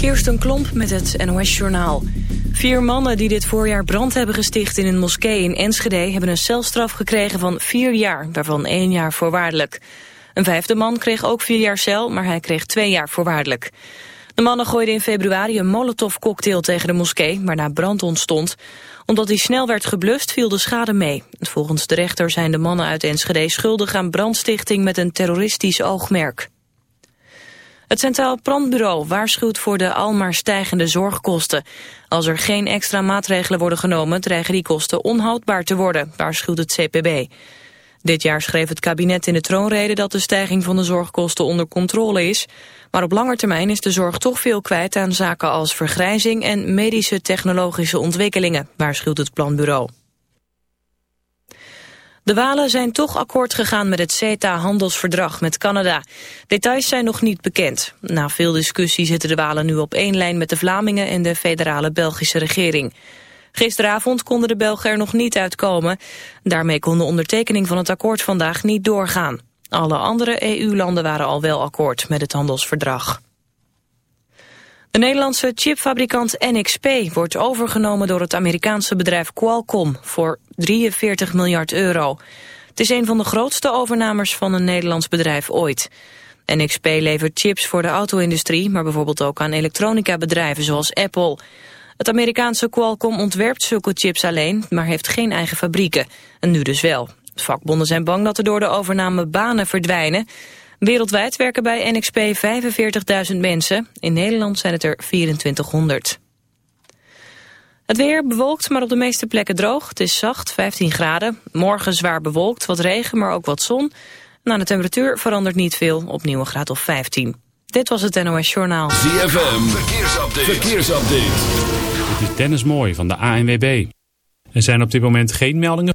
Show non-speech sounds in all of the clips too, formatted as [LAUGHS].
Kirsten Klomp met het NOS-journaal. Vier mannen die dit voorjaar brand hebben gesticht in een moskee in Enschede... hebben een celstraf gekregen van vier jaar, waarvan één jaar voorwaardelijk. Een vijfde man kreeg ook vier jaar cel, maar hij kreeg twee jaar voorwaardelijk. De mannen gooiden in februari een molotovcocktail tegen de moskee... waarna brand ontstond. Omdat die snel werd geblust, viel de schade mee. Volgens de rechter zijn de mannen uit Enschede schuldig aan brandstichting... met een terroristisch oogmerk. Het Centraal Planbureau waarschuwt voor de almaar stijgende zorgkosten. Als er geen extra maatregelen worden genomen, dreigen die kosten onhoudbaar te worden, waarschuwt het CPB. Dit jaar schreef het kabinet in de troonrede dat de stijging van de zorgkosten onder controle is. Maar op lange termijn is de zorg toch veel kwijt aan zaken als vergrijzing en medische technologische ontwikkelingen, waarschuwt het planbureau. De Walen zijn toch akkoord gegaan met het CETA-handelsverdrag met Canada. Details zijn nog niet bekend. Na veel discussie zitten de Walen nu op één lijn met de Vlamingen en de federale Belgische regering. Gisteravond konden de Belgen er nog niet uitkomen. Daarmee kon de ondertekening van het akkoord vandaag niet doorgaan. Alle andere EU-landen waren al wel akkoord met het handelsverdrag. De Nederlandse chipfabrikant NXP wordt overgenomen door het Amerikaanse bedrijf Qualcomm voor 43 miljard euro. Het is een van de grootste overnamers van een Nederlands bedrijf ooit. NXP levert chips voor de auto-industrie, maar bijvoorbeeld ook aan elektronica-bedrijven zoals Apple. Het Amerikaanse Qualcomm ontwerpt zulke chips alleen, maar heeft geen eigen fabrieken. En nu dus wel. Vakbonden zijn bang dat er door de overname banen verdwijnen. Wereldwijd werken bij NXP 45.000 mensen. In Nederland zijn het er 2400. Het weer bewolkt, maar op de meeste plekken droog. Het is zacht, 15 graden. Morgen zwaar bewolkt, wat regen, maar ook wat zon. Na de temperatuur verandert niet veel, opnieuw een graad of 15. Dit was het NOS Journaal. ZFM, verkeersupdate. verkeersupdate. Dit is Dennis Mooi van de ANWB. Er zijn op dit moment geen meldingen.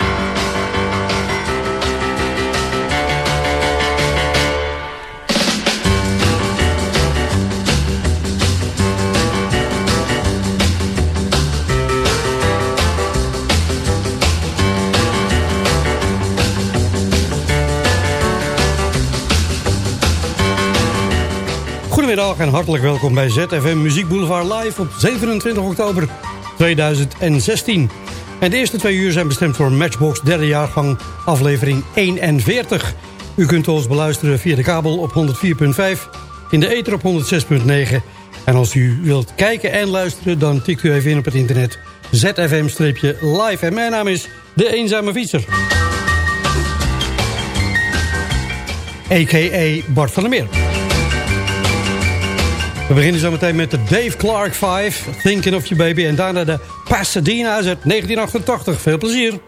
Goedemiddag en hartelijk welkom bij ZFM Muziek Boulevard Live op 27 oktober 2016. En de eerste twee uur zijn bestemd voor Matchbox derde jaargang aflevering 41. U kunt ons beluisteren via de kabel op 104.5, in de ether op 106.9. En als u wilt kijken en luisteren, dan tikt u even in op het internet ZFM-live. En mijn naam is De Eenzame Fietser. A.k.a. Bart van der Meer. We beginnen zo meteen met de Dave Clark 5, Thinking of You Baby. En daarna de Pasadena's uit 1988. Veel plezier.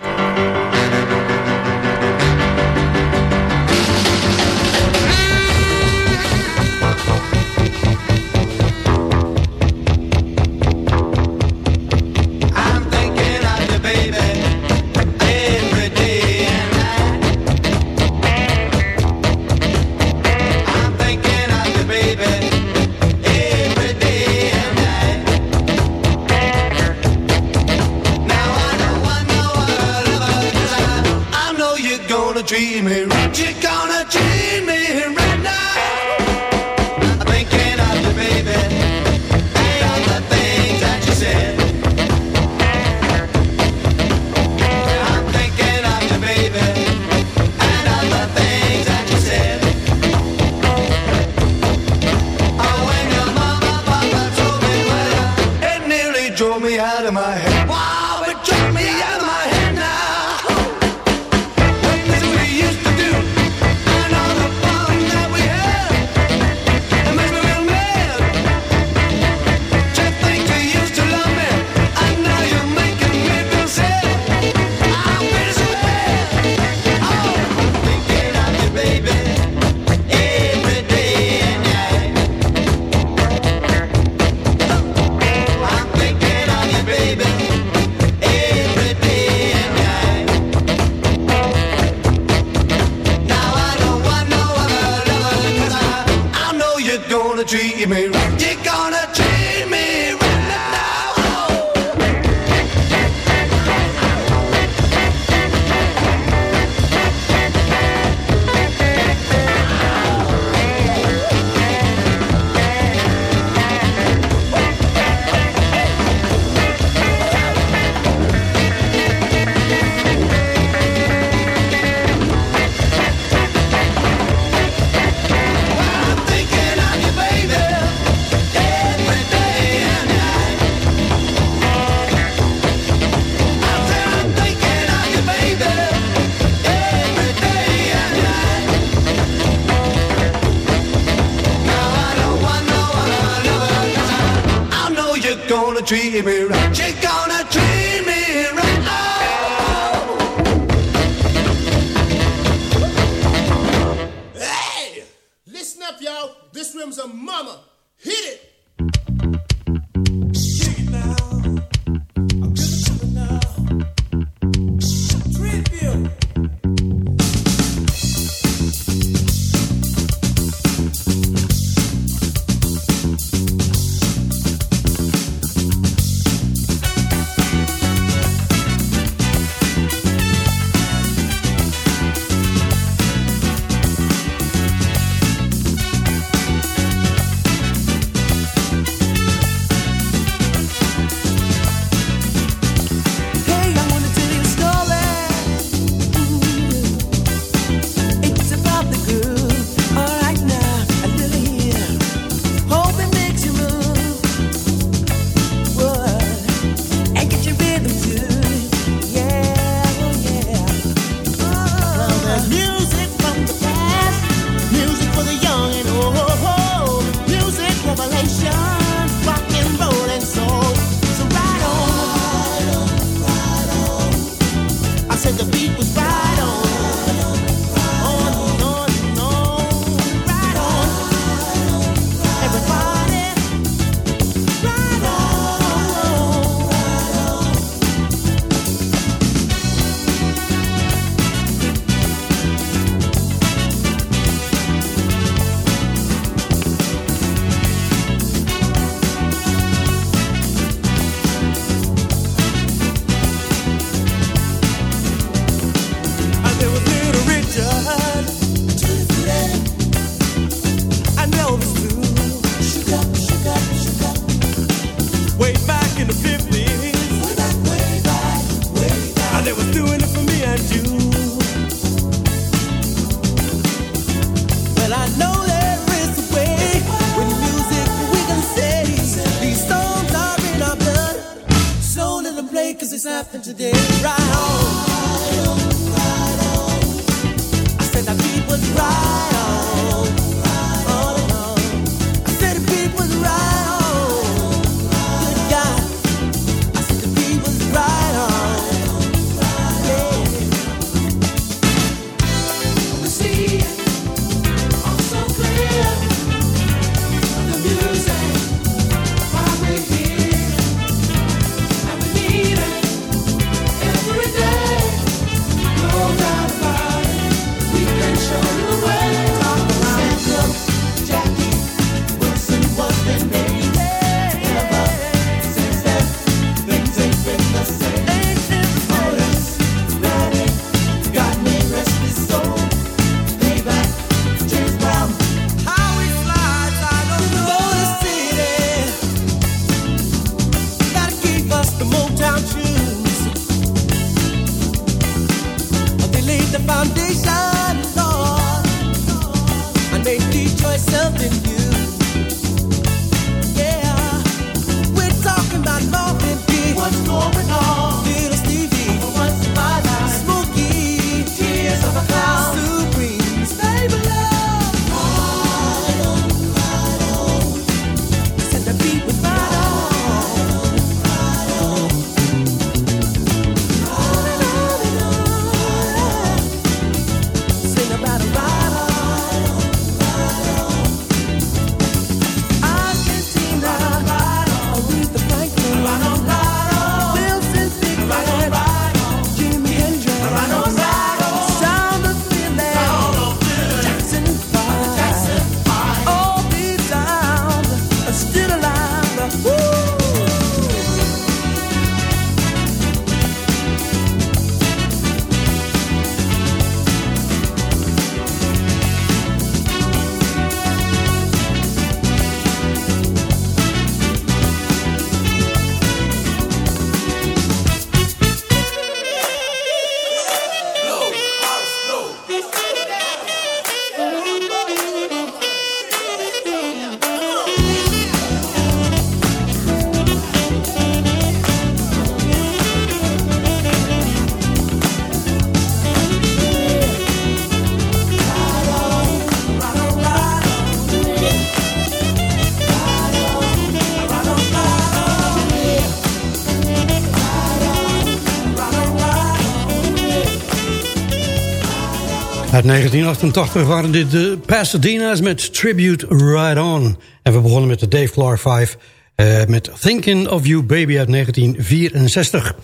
Uit 1988 waren dit de Pasadena's met Tribute Right On. En we begonnen met de Dave Clark 5 eh, met Thinking of You Baby uit 1964.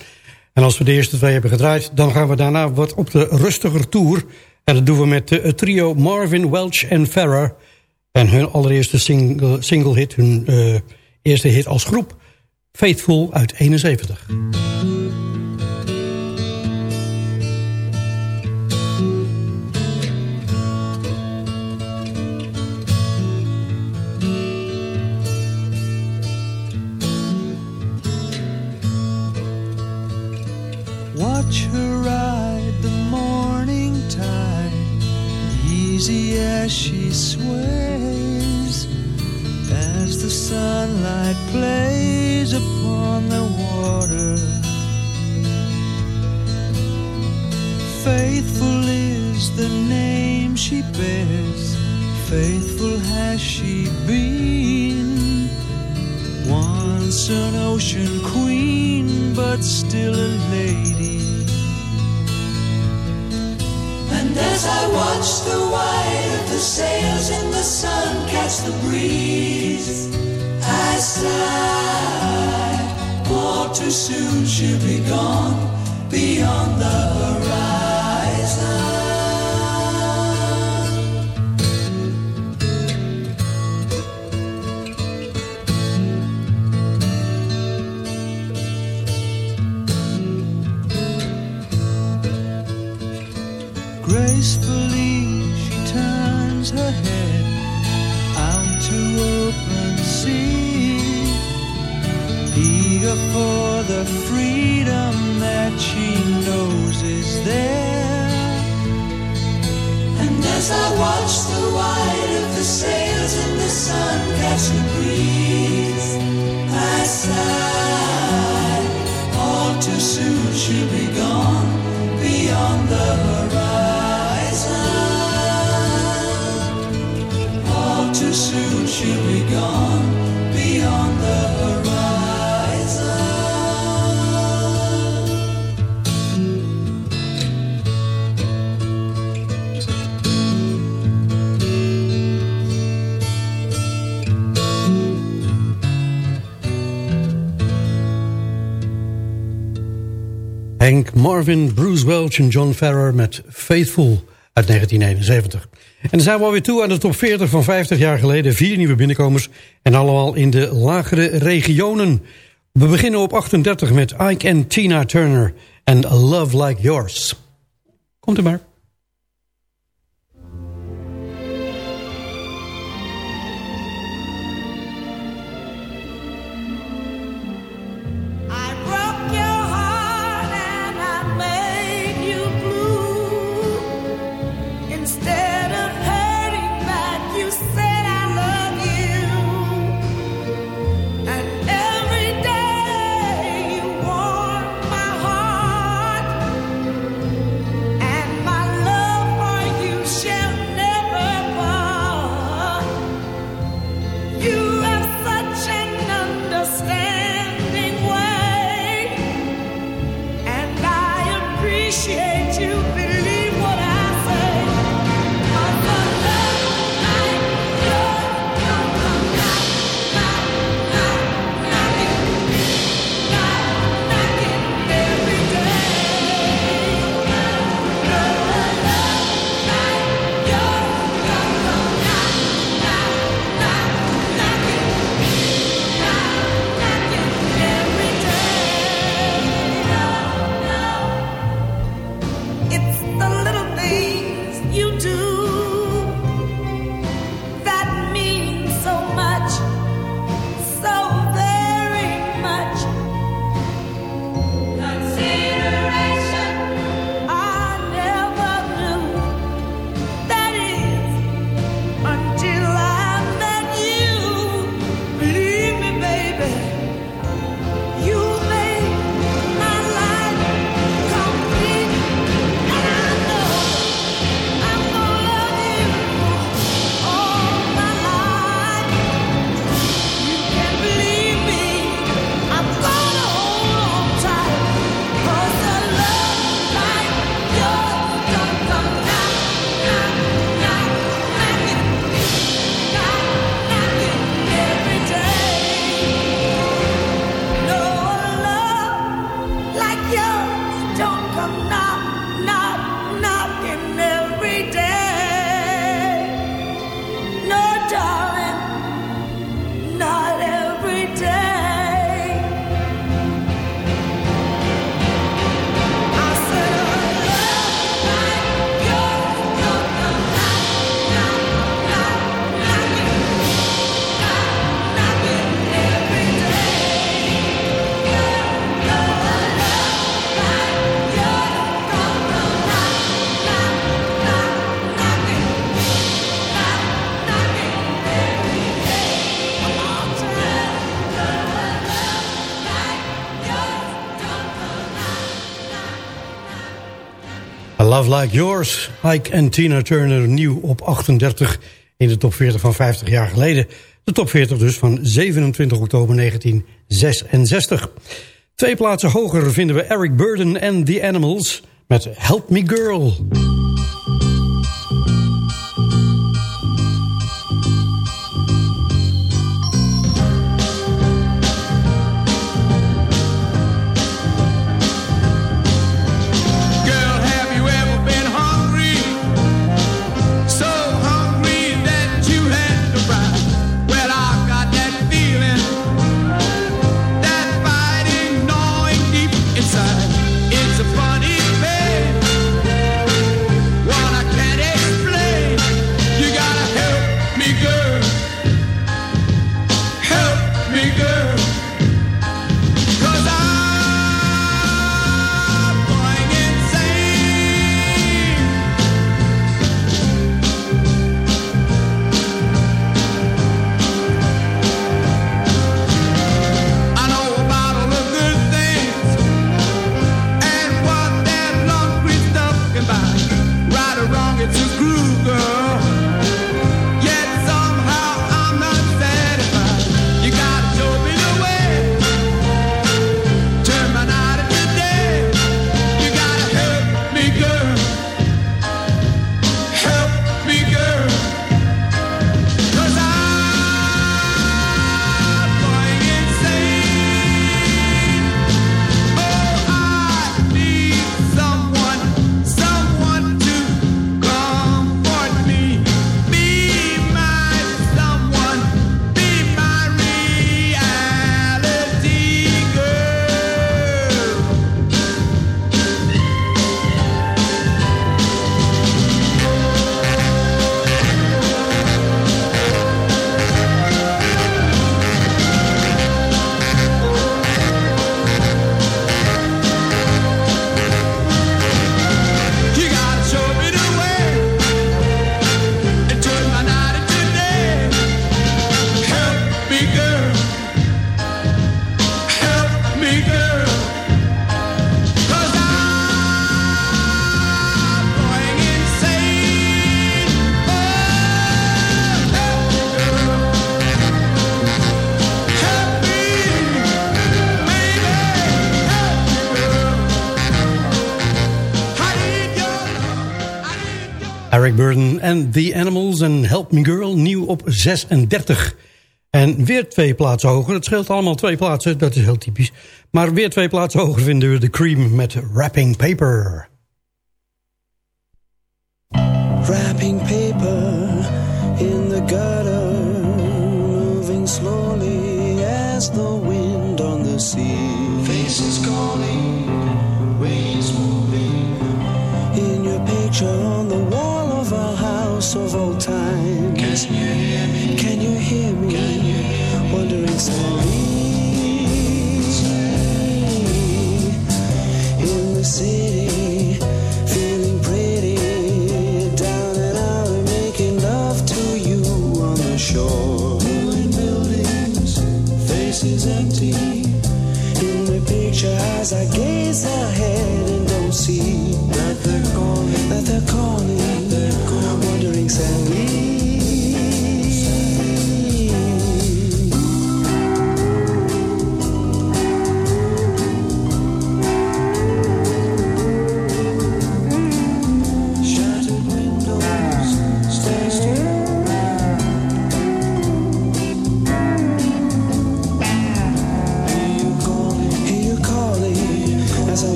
En als we de eerste twee hebben gedraaid... dan gaan we daarna wat op de rustiger tour. En dat doen we met het trio Marvin, Welch en Farrer. En hun allereerste single, single hit, hun eh, eerste hit als groep... Faithful uit 71. Watch her ride the morning tide, easy as she sways, as the sunlight plays upon the water. Faithful is the name she bears, faithful has she been. Once an ocean queen, but still a lady. And as I watch the white of the sails in the sun catch the breeze, I sigh. All too soon she'll be gone beyond the horizon. Bruce Welch en John Ferrer met Faithful uit 1971. En dan zijn we alweer toe aan de top 40 van 50 jaar geleden. Vier nieuwe binnenkomers en allemaal in de lagere regionen. We beginnen op 38 met Ike en Tina Turner en A Love Like Yours. Komt er maar. Love Like Yours. Ike en Tina Turner nieuw op 38 in de top 40 van 50 jaar geleden. De top 40 dus van 27 oktober 1966. Twee plaatsen hoger vinden we Eric Burden en The Animals met Help Me Girl. And The Animals en Help Me Girl, nieuw op 36. En weer twee plaatsen hoger. Het scheelt allemaal twee plaatsen, dat is heel typisch. Maar weer twee plaatsen hoger vinden we de Cream met Wrapping Paper. Wrapping paper in the gutter Moving slowly as the wind on the sea Faces calling, waves moving In your picture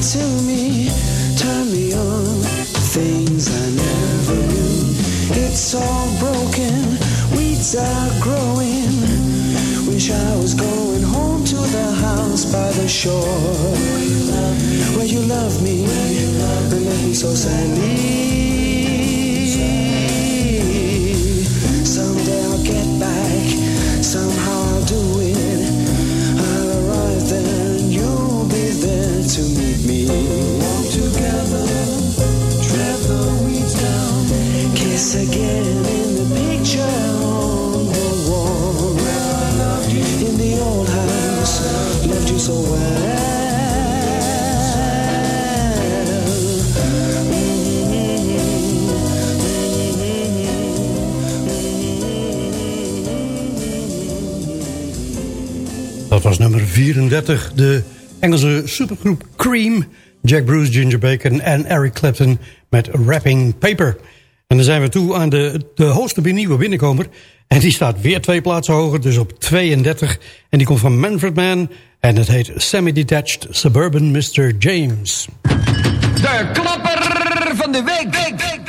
to me, turn me on things I never knew. It's all broken, weeds are growing. Wish I was going home to the house by the shore where you love me, where you love me and let me so sadly. 1934. De Engelse supergroep Cream, Jack Bruce, Ginger Bacon en Eric Clapton met Wrapping Paper. En dan zijn we toe aan de, de hoogste nieuwe binnenkomer. En die staat weer twee plaatsen hoger, dus op 32. En die komt van Manfred Mann en het heet Semi-Detached Suburban Mr. James. De klapper van de week. week, week.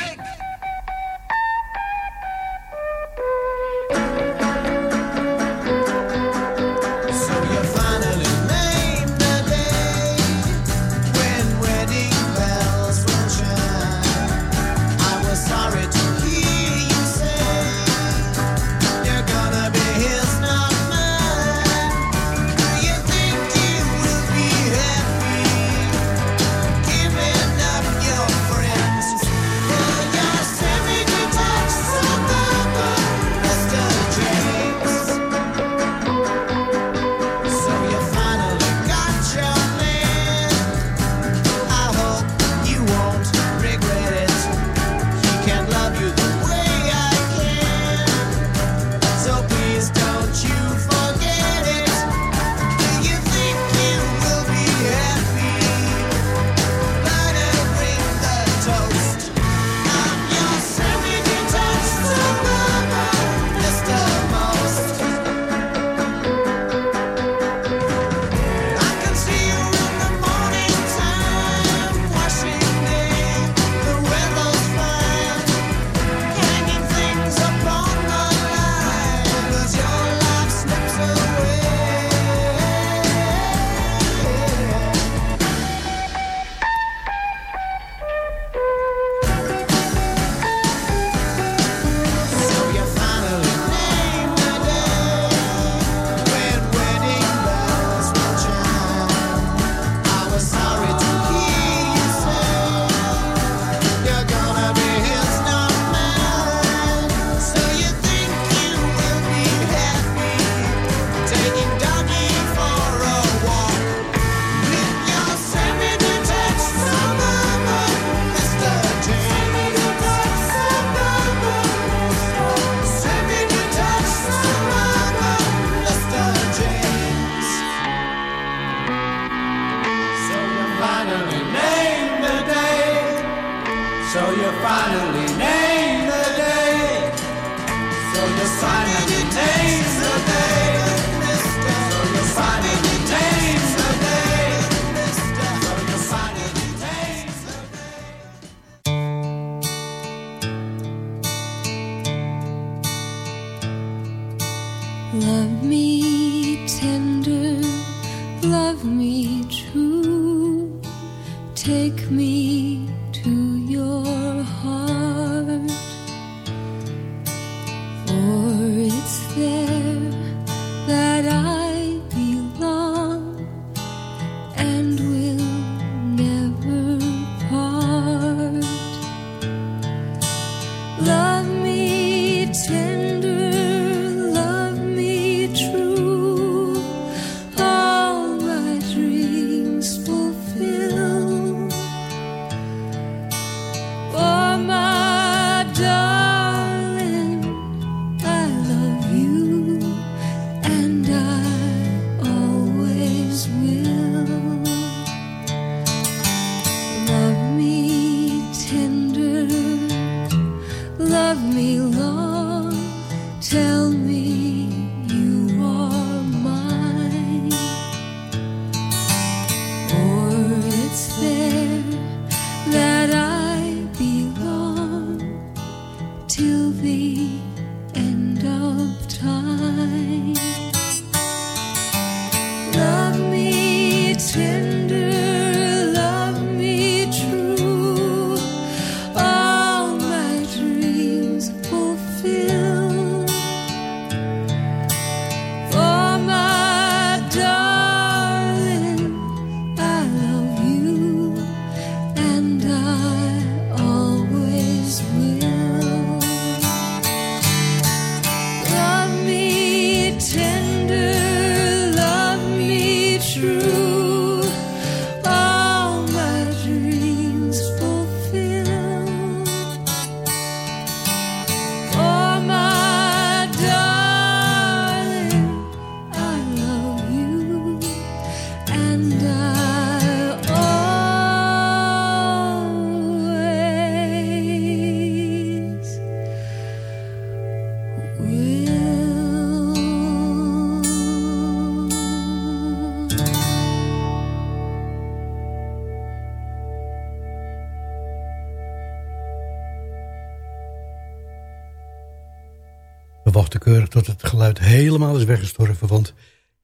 Tot het geluid helemaal is weggestorven. Want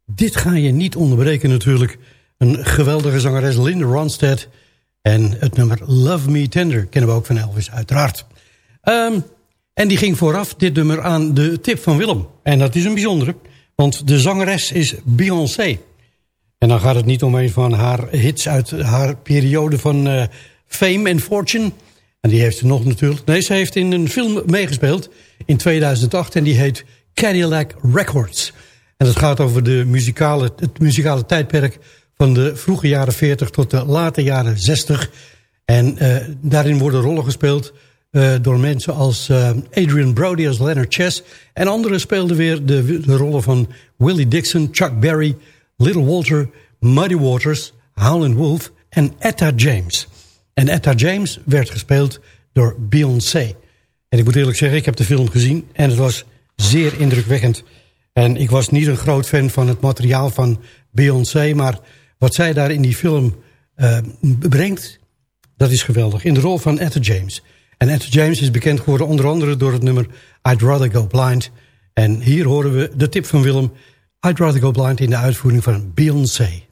dit ga je niet onderbreken natuurlijk. Een geweldige zangeres Linda Ronstadt. En het nummer Love Me Tender kennen we ook van Elvis uiteraard. Ehm, en die ging vooraf dit nummer aan de tip van Willem. En dat is een bijzondere. Want de zangeres is Beyoncé. En dan gaat het niet om een van haar hits uit haar periode van eh, fame en fortune. En die heeft ze nog natuurlijk. Nee, ze heeft in een film meegespeeld in 2008 en die heet Cadillac Records. En dat gaat over de muzikale, het muzikale tijdperk van de vroege jaren 40 tot de late jaren 60. En eh, daarin worden rollen gespeeld eh, door mensen als eh, Adrian Brody als Leonard Chess. En anderen speelden weer de, de rollen van Willie Dixon, Chuck Berry, Little Walter, Muddy Waters, Howlin' Wolf en Etta James. En Etta James werd gespeeld door Beyoncé. En ik moet eerlijk zeggen, ik heb de film gezien en het was zeer indrukwekkend. En ik was niet een groot fan van het materiaal van Beyoncé... maar wat zij daar in die film eh, brengt, dat is geweldig. In de rol van Etta James. En Etta James is bekend geworden onder andere door het nummer I'd Rather Go Blind. En hier horen we de tip van Willem... I'd Rather Go Blind in de uitvoering van Beyoncé.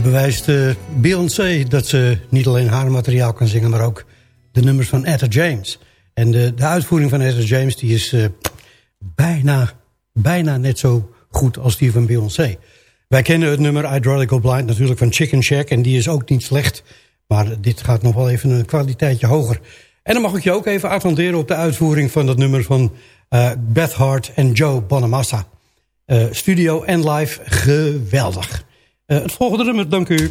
Hier bewijst eh, Beyoncé dat ze niet alleen haar materiaal kan zingen... maar ook de nummers van Etta James. En de, de uitvoering van Etta James die is eh, bijna, bijna net zo goed als die van Beyoncé. Wij kennen het nummer Hydraulical Blind natuurlijk van Chicken Shack... en die is ook niet slecht, maar dit gaat nog wel even een kwaliteitje hoger. En dan mag ik je ook even attenderen op de uitvoering van dat nummer... van eh, Beth Hart en Joe Bonamassa. Studio en live, geweldig. Eh, het volgende nummer, dank u.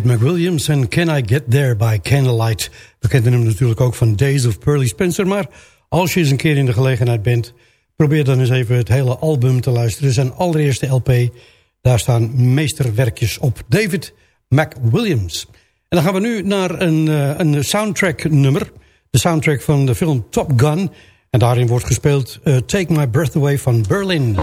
David McWilliams en Can I Get There by Candlelight. We kennen hem natuurlijk ook van Days of Pearly Spencer. Maar als je eens een keer in de gelegenheid bent... probeer dan eens even het hele album te luisteren. Zijn allereerste LP, daar staan meesterwerkjes op. David McWilliams. En dan gaan we nu naar een, eh, een soundtrack nummer. De soundtrack van de film Top Gun. En daarin wordt gespeeld eh, Take My Breath Away van Berlin.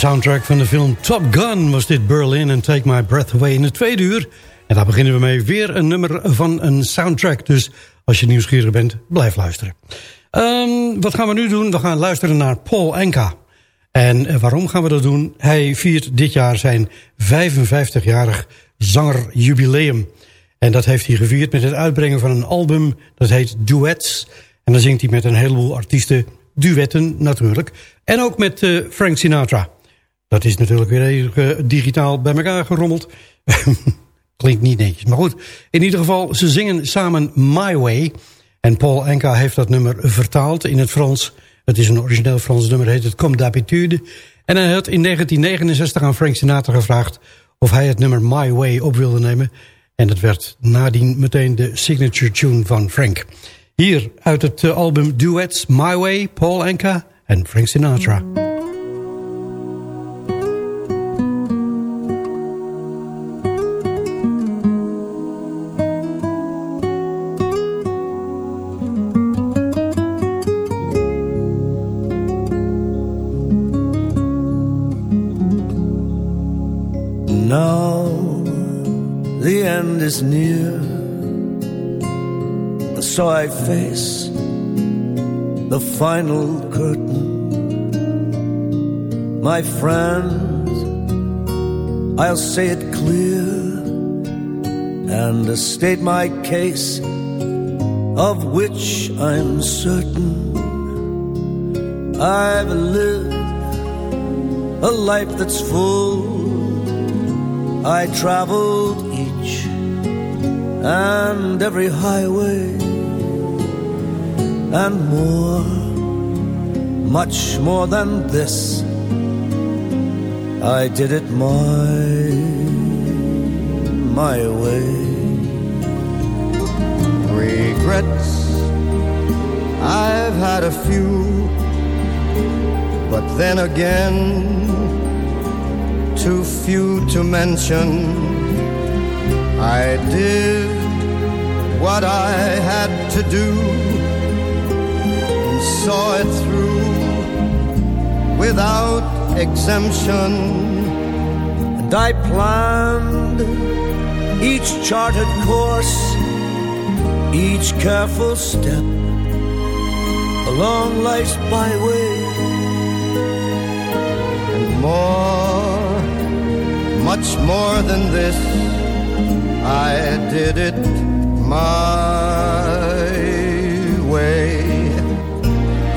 Soundtrack van de film Top Gun was dit Berlin en Take My Breath Away in het tweede uur. En daar beginnen we mee weer een nummer van een soundtrack. Dus als je nieuwsgierig bent, blijf luisteren. Ehm, wat gaan we nu doen? We gaan luisteren naar Paul Enka. En eh, waarom gaan we dat doen? Hij viert dit jaar zijn 55-jarig zangerjubileum. En dat heeft hij gevierd met het uitbrengen van een album. Dat heet Duets. En dan zingt hij met een heleboel artiesten. Duetten natuurlijk. En ook met eh, Frank Sinatra. Dat is natuurlijk weer even digitaal bij elkaar gerommeld. [LAUGHS] Klinkt niet netjes. Maar goed, in ieder geval, ze zingen samen My Way. En Paul Enka heeft dat nummer vertaald in het Frans. Het is een origineel Frans nummer, heet het Comme d'habitude. En hij had in 1969 aan Frank Sinatra gevraagd... of hij het nummer My Way op wilde nemen. En dat werd nadien meteen de signature tune van Frank. Hier uit het eh, album Duets, My Way, Paul Enka en Frank Sinatra. So I face the final curtain. My friends, I'll say it clear and state my case, of which I'm certain. I've lived a life that's full. I traveled each and every highway and more, much more than this. I did it my, my way. Regrets, I've had a few, but then again, too few to mention. I did what I had to do saw it through without exemption. And I planned each charted course, each careful step along life's byway, and more, much more than this. I did it my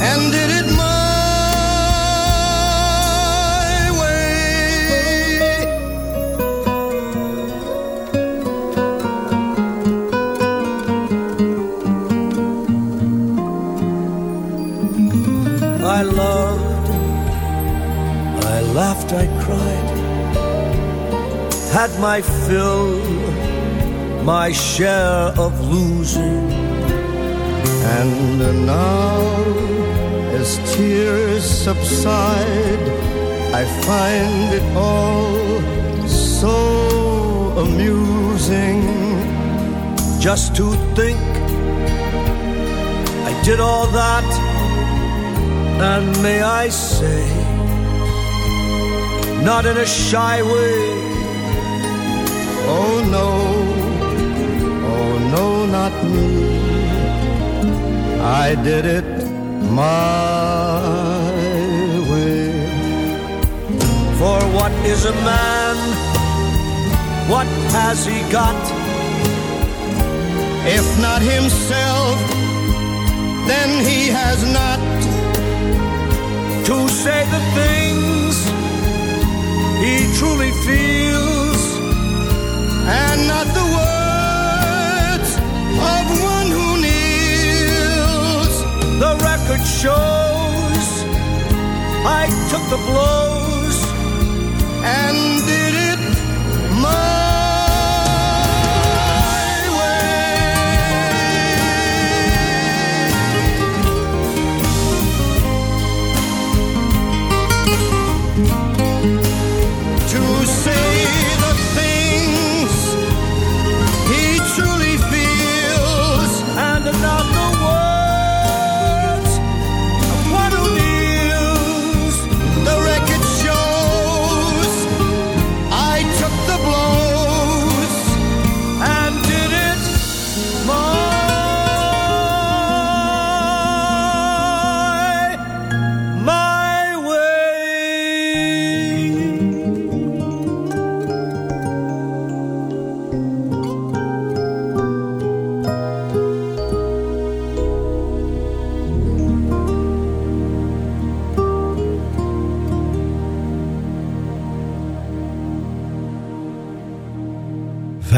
and did it my way. I loved, I laughed, I cried, had my fill, my share of losing. And now, as tears subside, I find it all so amusing just to think I did all that, and may I say, not in a shy way. Oh no, oh no, not me. I did it my way. For what is a man? What has he got? If not himself, then he has not to say the things he truly feels and not the words The record shows I took the blows and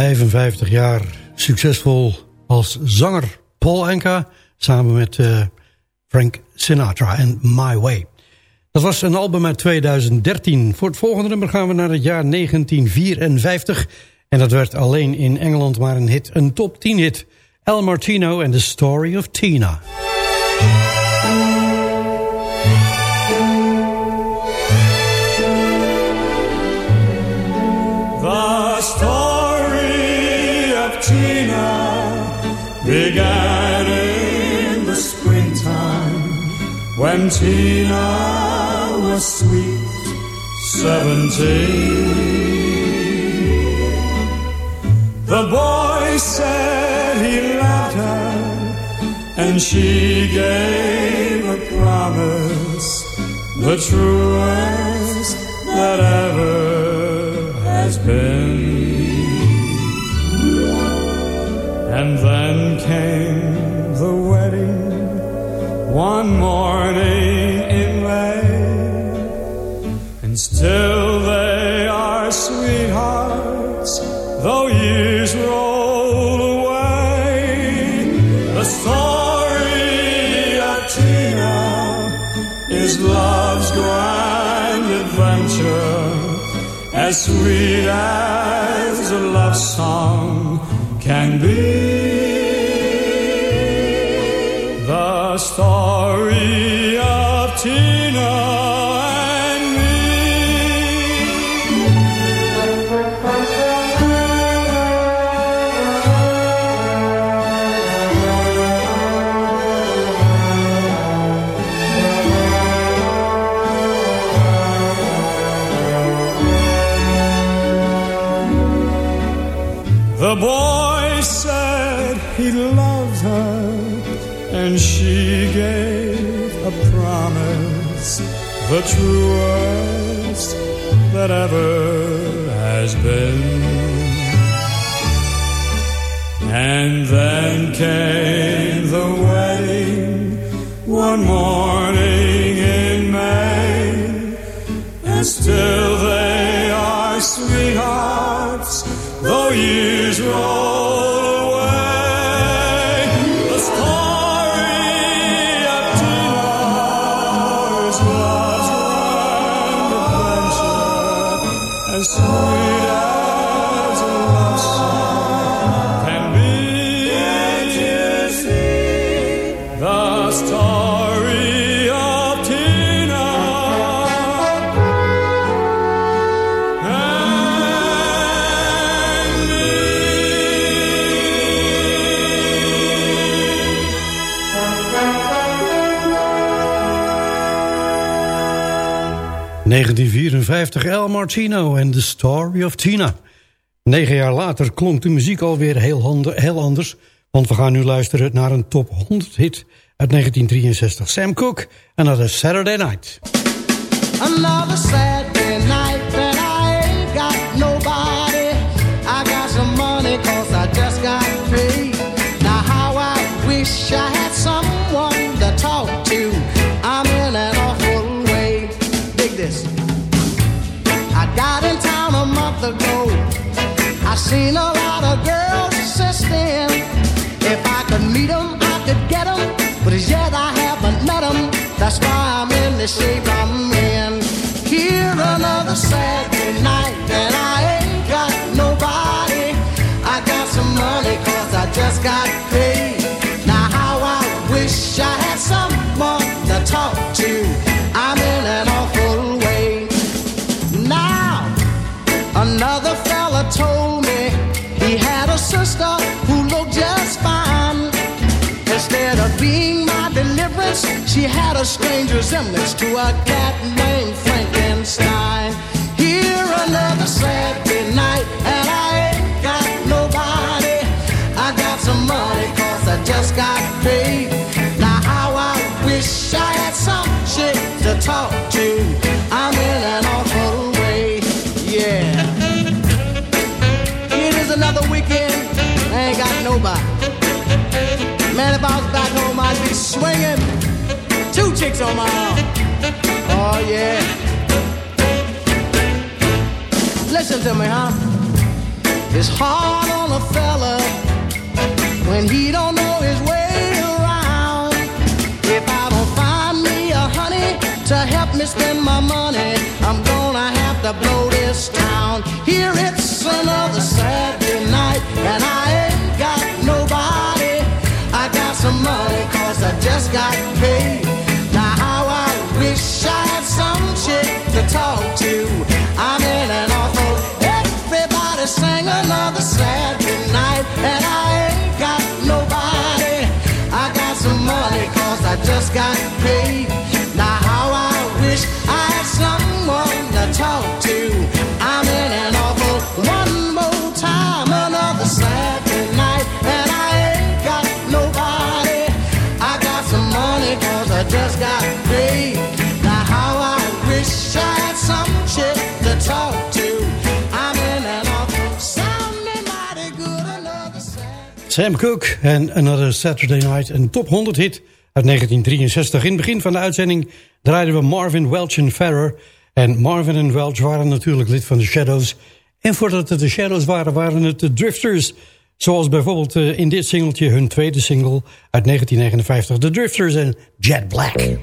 55 jaar succesvol als zanger Paul Anka... samen met eh, Frank Sinatra en My Way. Dat was een album uit 2013. Voor het volgende nummer gaan we naar het jaar 1954. En dat werd alleen in Engeland maar een hit, een top 10 hit. El Martino and the Story of Tina. The began in the springtime when Tina was sweet seventeen. The boy said he loved her and she gave a promise, the truest that ever has been. And then came the wedding one morning in May, and still they are sweethearts, though years roll away. The story of Tina is love's grand adventure, as sweet as a love song can be. The story truest that ever has been. And then came 1954 El Martino en The Story of Tina. Negen jaar later klonk de muziek alweer heel, heel anders... want we gaan nu luisteren naar een top 100 hit uit 1963. Sam Cooke, Another Saturday Night. Another seen a lot of girls since then. If I could meet 'em, I could get 'em. But as yet I haven't met 'em. That's why I'm in the shape I'm in. Here another Saturday night, and I ain't got nobody. I got some money, cause I just got she had a strange resemblance to a cat named Frankenstein. Here another Saturday night, and I ain't got nobody. I got some money, cause I just got paid. Now, how I wish I had some shit to talk chicks on my arm. Oh, yeah. Listen to me, huh? It's hard on a fella when he don't know his way around. If I don't find me a honey to help me spend my money, I'm gonna have to blow this town. Here it's another Saturday night, and I ain't got nobody. I got some money, cause I just got paid. Another night, and I ain't got nobody. I got some money, cause I just got paid. Sam Cooke en Another Saturday Night, een top 100 hit uit 1963. In het begin van de uitzending draaiden we Marvin Welch en Ferrer. En Marvin en Welch waren natuurlijk lid van de Shadows. En voordat het de Shadows waren, waren het de Drifters. Zoals bijvoorbeeld eh, in dit singeltje hun tweede single uit 1959. The Drifters en Jet Black.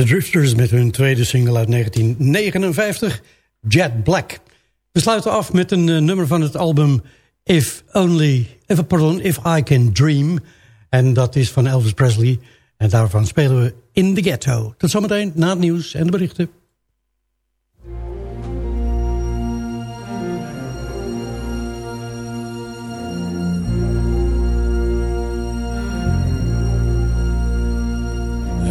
The Drifters met hun tweede single uit 1959, Jet Black. We sluiten af met een eh, nummer van het album If Only... Even, pardon, If I Can Dream. En dat is van Elvis Presley. En daarvan spelen we In the Ghetto. Tot zometeen na het nieuws en de berichten.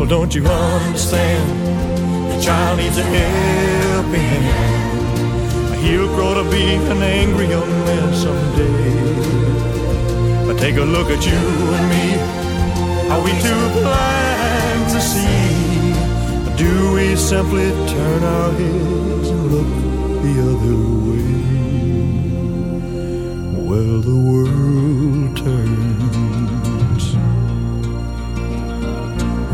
People, don't you understand? The child needs a helping hand. He'll grow to be an angry young man someday. But take a look at you and me. Are we too blind to see? Or do we simply turn our heads and look the other way? Well, the world turns.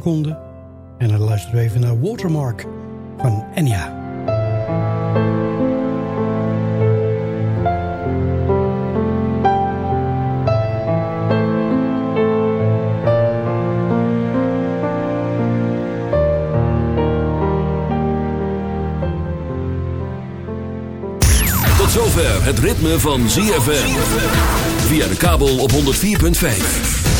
seconden. En dan luisteren we even naar Watermark van Enya. Tot zover het ritme van ZFM. Via de kabel op 104.5.